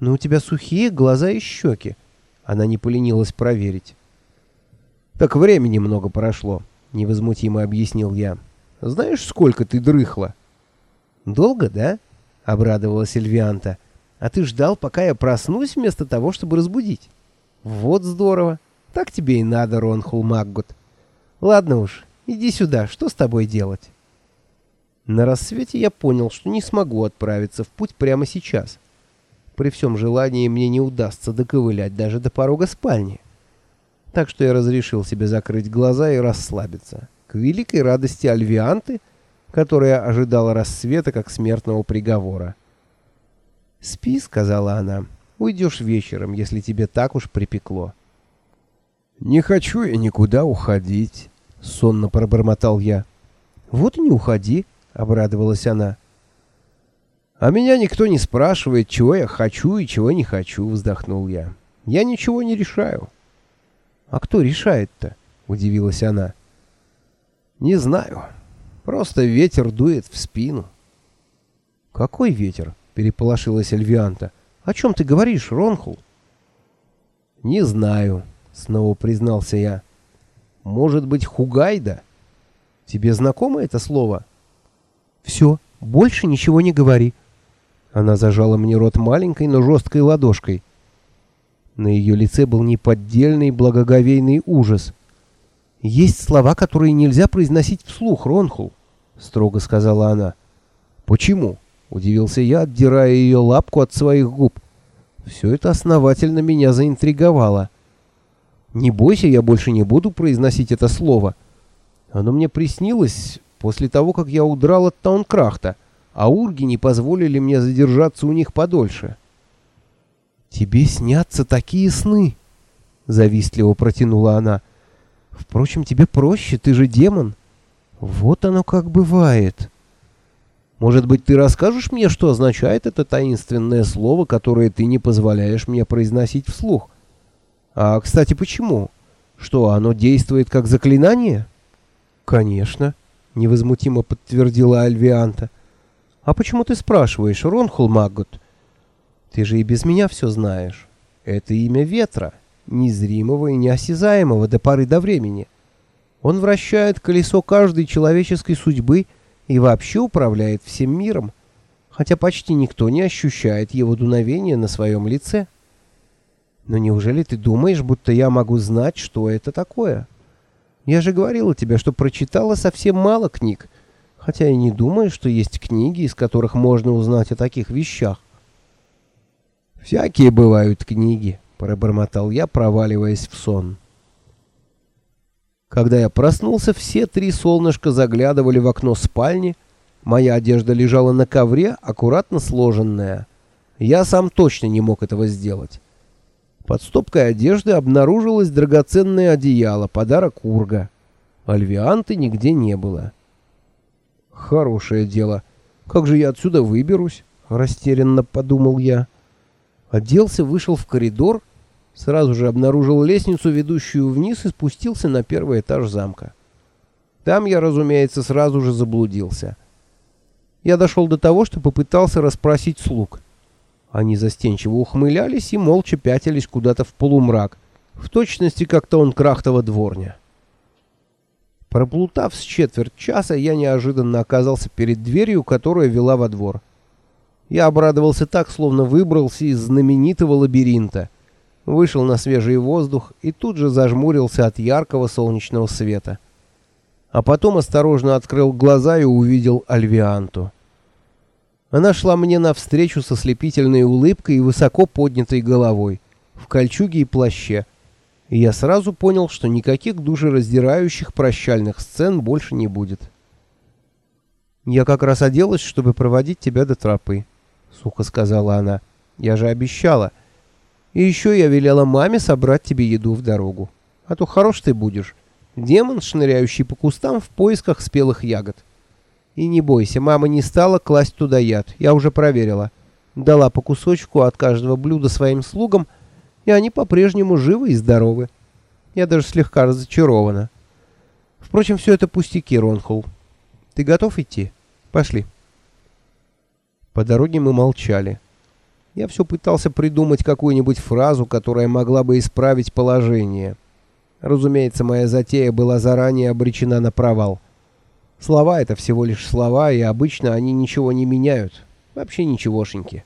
Но у тебя сухие глаза и щеки. Она не поленилась проверить. Так времени много прошло, невозмутимо объяснил я. Знаешь, сколько ты дрыхла? Долго, да? обрадовалась Эльвианта. А ты ждал, пока я проснусь вместо того, чтобы разбудить. Вот здорово. Так тебе и надо, Ронхул Маггут. Ладно уж, иди сюда, что с тобой делать? На рассвете я понял, что не смогу отправиться в путь прямо сейчас. При всем желании мне не удастся доковылять даже до порога спальни. Так что я разрешил себе закрыть глаза и расслабиться. К великой радости Альвианты, которая ожидала рассвета как смертного приговора. «Спи», — сказала она, — «уйдешь вечером, если тебе так уж припекло». «Не хочу я никуда уходить», — сонно пробормотал я. «Вот и не уходи», — обрадовалась она. «А меня никто не спрашивает, чего я хочу и чего не хочу», — вздохнул я. «Я ничего не решаю». «А кто решает-то?» — удивилась она. «Не знаю. Просто ветер дует в спину». «Какой ветер?» — переполошилась Эльвианта. «О чем ты говоришь, Ронхул?» «Не знаю», — снова признался я. «Может быть, Хугайда? Тебе знакомо это слово?» «Все, больше ничего не говори», она зажала мне рот маленькой, но жесткой ладошкой. На ее лице был неподдельный благоговейный ужас. «Есть слова, которые нельзя произносить вслух, Ронхул», — строго сказала она. «Почему?» — удивился я, отдирая ее лапку от своих губ. Все это основательно меня заинтриговало. «Не бойся, я больше не буду произносить это слово. Оно мне приснилось после того, как я удрал от Таункрахта» а урги не позволили мне задержаться у них подольше. «Тебе снятся такие сны!» — завистливо протянула она. «Впрочем, тебе проще, ты же демон. Вот оно как бывает». «Может быть, ты расскажешь мне, что означает это таинственное слово, которое ты не позволяешь мне произносить вслух? А, кстати, почему? Что, оно действует как заклинание?» «Конечно», — невозмутимо подтвердила Альвианта. «А почему ты спрашиваешь, Ронхул Маггут?» «Ты же и без меня все знаешь. Это имя ветра, незримого и неосязаемого до поры до времени. Он вращает колесо каждой человеческой судьбы и вообще управляет всем миром, хотя почти никто не ощущает его дуновения на своем лице. Но неужели ты думаешь, будто я могу знать, что это такое? Я же говорила тебе, что прочитала совсем мало книг, хотя и не думаю, что есть книги, из которых можно узнать о таких вещах. «Всякие бывают книги», — пробормотал я, проваливаясь в сон. Когда я проснулся, все три солнышка заглядывали в окно спальни. Моя одежда лежала на ковре, аккуратно сложенная. Я сам точно не мог этого сделать. Под стопкой одежды обнаружилось драгоценное одеяло, подарок Урга. Альвианты нигде не было. Хорошее дело. Как же я отсюда выберусь? Растерянно подумал я. Оделся, вышел в коридор, сразу же обнаружил лестницу, ведущую вниз, и спустился на первый этаж замка. Там я, разумеется, сразу же заблудился. Я дошел до того, что попытался расспросить слуг. Они застенчиво ухмылялись и молча пятились куда-то в полумрак, в точности как-то он крахтова дворня. Проплутав с четверть часа, я неожиданно оказался перед дверью, которая вела во двор. Я обрадовался так, словно выбрался из знаменитого лабиринта. Вышел на свежий воздух и тут же зажмурился от яркого солнечного света. А потом осторожно открыл глаза и увидел Альвианту. Она шла мне навстречу со слепительной улыбкой и высоко поднятой головой, в кольчуге и плаще, и я сразу понял, что никаких душераздирающих прощальных сцен больше не будет. «Я как раз оделась, чтобы проводить тебя до тропы», — сухо сказала она. «Я же обещала. И еще я велела маме собрать тебе еду в дорогу. А то хорош ты будешь. Демон, шныряющий по кустам в поисках спелых ягод. И не бойся, мама не стала класть туда яд. Я уже проверила. Дала по кусочку от каждого блюда своим слугам — и они по-прежнему живы и здоровы. Я даже слегка разочарована. Впрочем, все это пустяки, Ронхул. Ты готов идти? Пошли. По дороге мы молчали. Я все пытался придумать какую-нибудь фразу, которая могла бы исправить положение. Разумеется, моя затея была заранее обречена на провал. Слова — это всего лишь слова, и обычно они ничего не меняют. Вообще ничегошеньки.